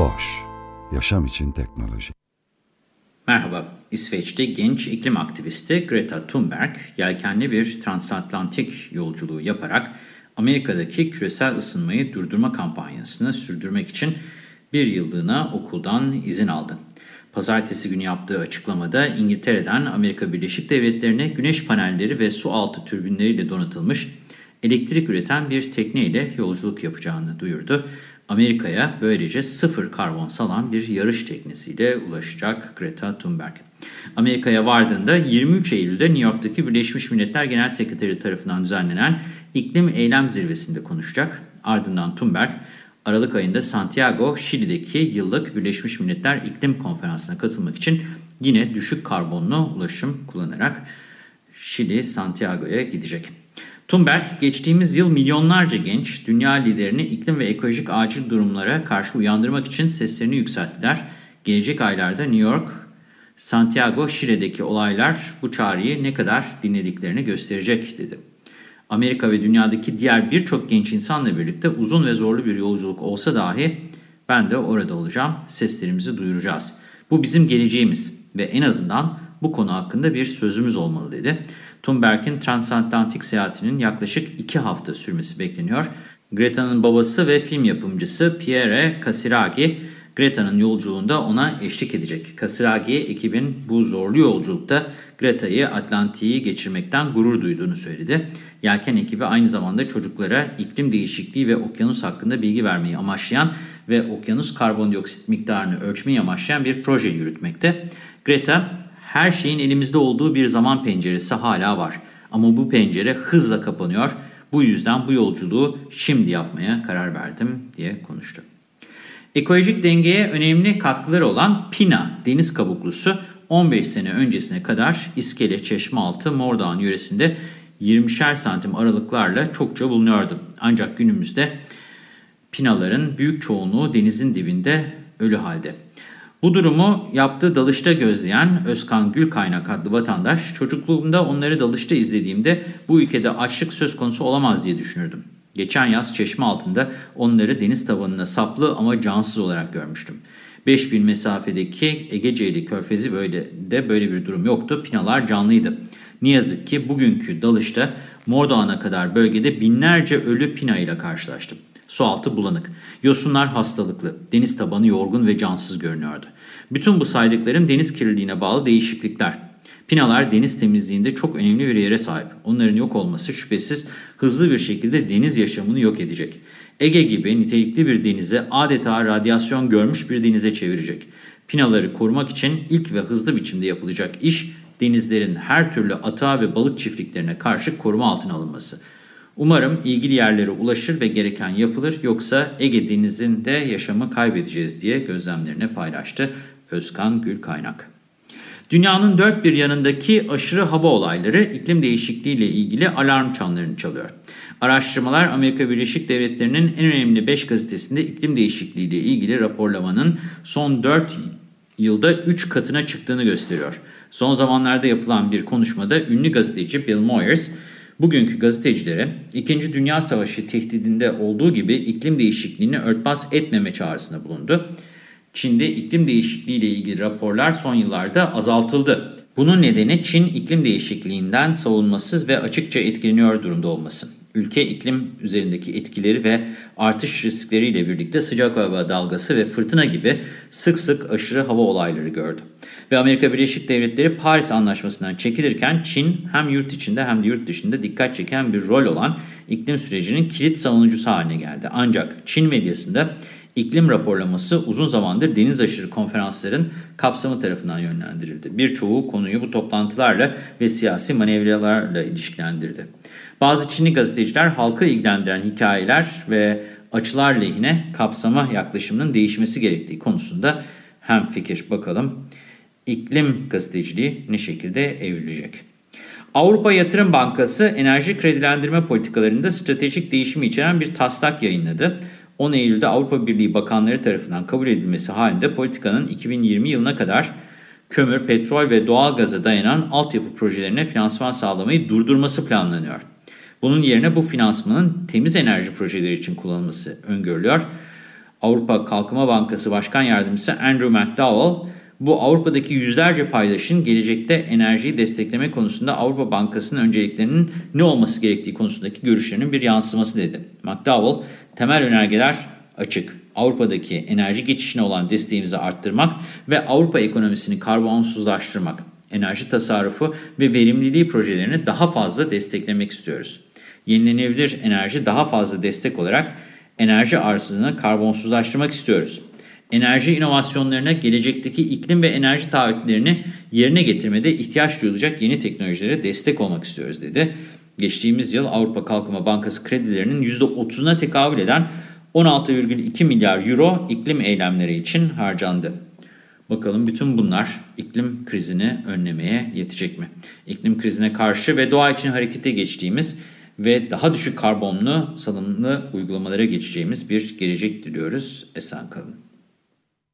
Boş, yaşam için teknoloji. Merhaba, İsveç'te genç iklim aktivisti Greta Thunberg, yelkenli bir transatlantik yolculuğu yaparak Amerika'daki küresel ısınmayı durdurma kampanyasını sürdürmek için bir yıllığına okuldan izin aldı. Pazartesi günü yaptığı açıklamada İngiltere'den Amerika Birleşik Devletleri'ne güneş panelleri ve su altı türbinleriyle donatılmış elektrik üreten bir tekneyle yolculuk yapacağını duyurdu. Amerika'ya böylece sıfır karbon salan bir yarış teknesiyle ulaşacak Greta Thunberg. Amerika'ya vardığında 23 Eylül'de New York'taki Birleşmiş Milletler Genel Sekreteri tarafından düzenlenen iklim eylem zirvesinde konuşacak. Ardından Thunberg, Aralık ayında Santiago, Şili'deki yıllık Birleşmiş Milletler İklim Konferansı'na katılmak için yine düşük karbonlu ulaşım kullanarak Şili, Santiago'ya gidecek. Thunberg, geçtiğimiz yıl milyonlarca genç dünya liderini iklim ve ekolojik acil durumlara karşı uyandırmak için seslerini yükselttiler. Gelecek aylarda New York, Santiago, Şile'deki olaylar bu çağrıyı ne kadar dinlediklerini gösterecek dedi. Amerika ve dünyadaki diğer birçok genç insanla birlikte uzun ve zorlu bir yolculuk olsa dahi ben de orada olacağım, seslerimizi duyuracağız. Bu bizim geleceğimiz ve en azından bu konu hakkında bir sözümüz olmalı dedi. Thunberg'in transatlantik seyahatinin yaklaşık iki hafta sürmesi bekleniyor. Greta'nın babası ve film yapımcısı Pierre Casiraghi, Greta'nın yolculuğunda ona eşlik edecek. Casiraghi ekibin bu zorlu yolculukta Greta'yı Atlantik'i geçirmekten gurur duyduğunu söyledi. Yelken ekibi aynı zamanda çocuklara iklim değişikliği ve okyanus hakkında bilgi vermeyi amaçlayan ve okyanus karbondioksit miktarını ölçmeyi amaçlayan bir proje yürütmekte. Greta, her şeyin elimizde olduğu bir zaman penceresi hala var. Ama bu pencere hızla kapanıyor. Bu yüzden bu yolculuğu şimdi yapmaya karar verdim diye konuştu. Ekolojik dengeye önemli katkıları olan Pina deniz kabuklusu 15 sene öncesine kadar İskele, Çeşmealtı, Mordağan yöresinde 20'şer santim aralıklarla çokça bulunuyordu. Ancak günümüzde pinaların büyük çoğunluğu denizin dibinde ölü halde. Bu durumu yaptığı dalışta gözleyen Özkan Gülkaynak adlı vatandaş, çocukluğumda onları dalışta izlediğimde bu ülkede açlık söz konusu olamaz diye düşünürdüm. Geçen yaz çeşme altında onları deniz tabanına saplı ama cansız olarak görmüştüm. 5000 mesafedeki Egece'li körfezi böyle de böyle bir durum yoktu. Pinalar canlıydı. Ne yazık ki bugünkü dalışta Mordoğan'a kadar bölgede binlerce ölü pina ile karşılaştım. Sualtı bulanık, yosunlar hastalıklı, deniz tabanı yorgun ve cansız görünüyordu. Bütün bu saydıklarım deniz kirliliğine bağlı değişiklikler. Pinalar deniz temizliğinde çok önemli bir yere sahip. Onların yok olması şüphesiz hızlı bir şekilde deniz yaşamını yok edecek. Ege gibi nitelikli bir denize adeta radyasyon görmüş bir denize çevirecek. Pinaları korumak için ilk ve hızlı biçimde yapılacak iş denizlerin her türlü atağı ve balık çiftliklerine karşı koruma altına alınması. Umarım ilgili yerlere ulaşır ve gereken yapılır yoksa Ege Denizi'nde yaşamı kaybedeceğiz diye gözlemlerini paylaştı Özkan Gülkaynak. Dünyanın dört bir yanındaki aşırı hava olayları iklim değişikliği ile ilgili alarm çanlarını çalıyor. Araştırmalar Amerika Birleşik Devletleri'nin en önemli 5 gazetesinde iklim değişikliği ile ilgili raporlamanın son 4 yılda 3 katına çıktığını gösteriyor. Son zamanlarda yapılan bir konuşmada ünlü gazeteci Bill Moyers, bugünkü gazetecilere 2. Dünya Savaşı tehdidinde olduğu gibi iklim değişikliğini örtbas etmeme çağrısında bulundu. Çin'de iklim değişikliği ile ilgili raporlar son yıllarda azaltıldı. Bunun nedeni Çin iklim değişikliğinden savunmasız ve açıkça etkileniyor durumda olması. Ülke iklim üzerindeki etkileri ve artış riskleriyle birlikte sıcak hava dalgası ve fırtına gibi sık sık aşırı hava olayları gördü. Ve Amerika Birleşik Devletleri Paris Anlaşması'ndan çekilirken Çin hem yurt içinde hem de yurt dışında dikkat çeken bir rol olan iklim sürecinin kilit savunucusu haline geldi. Ancak Çin medyasında iklim raporlaması uzun zamandır deniz aşırı konferansların kapsamı tarafından yönlendirildi. Birçoğu konuyu bu toplantılarla ve siyasi manevralarla ilişkilendirdi. Bazı Çinli gazeteciler halkı ilgilendiren hikayeler ve açılar lehine kapsama yaklaşımının değişmesi gerektiği konusunda hem fikir bakalım. İklim gazeteciliği ne şekilde evrilecek? Avrupa Yatırım Bankası enerji kredilendirme politikalarında stratejik değişimi içeren bir taslak yayınladı. 10 Eylül'de Avrupa Birliği Bakanları tarafından kabul edilmesi halinde politikanın 2020 yılına kadar kömür, petrol ve doğal gaza dayanan altyapı projelerine finansman sağlamayı durdurması planlanıyor. Bunun yerine bu finansmanın temiz enerji projeleri için kullanılması öngörülüyor. Avrupa Kalkınma Bankası Başkan Yardımcısı Andrew McDowell, bu Avrupa'daki yüzlerce paydaşın gelecekte enerjiyi destekleme konusunda Avrupa Bankası'nın önceliklerinin ne olması gerektiği konusundaki görüşlerinin bir yansıması dedi. McDowell, temel önergeler açık. Avrupa'daki enerji geçişine olan desteğimizi arttırmak ve Avrupa ekonomisini karbonsuzlaştırmak, enerji tasarrufu ve verimliliği projelerini daha fazla desteklemek istiyoruz. Yenilenebilir enerji daha fazla destek olarak enerji arzını karbonsuzlaştırmak istiyoruz. Enerji inovasyonlarına, gelecekteki iklim ve enerji taahhütlerini yerine getirmede ihtiyaç duyulacak yeni teknolojilere destek olmak istiyoruz dedi. Geçtiğimiz yıl Avrupa Kalkınma Bankası kredilerinin %30'una tekabül eden 16,2 milyar euro iklim eylemleri için harcandı. Bakalım bütün bunlar iklim krizini önlemeye yetecek mi? İklim krizine karşı ve doğa için harekete geçtiğimiz ve daha düşük karbonlu salınımlı uygulamalara geçeceğimiz bir gelecek diliyoruz. Esen kalın.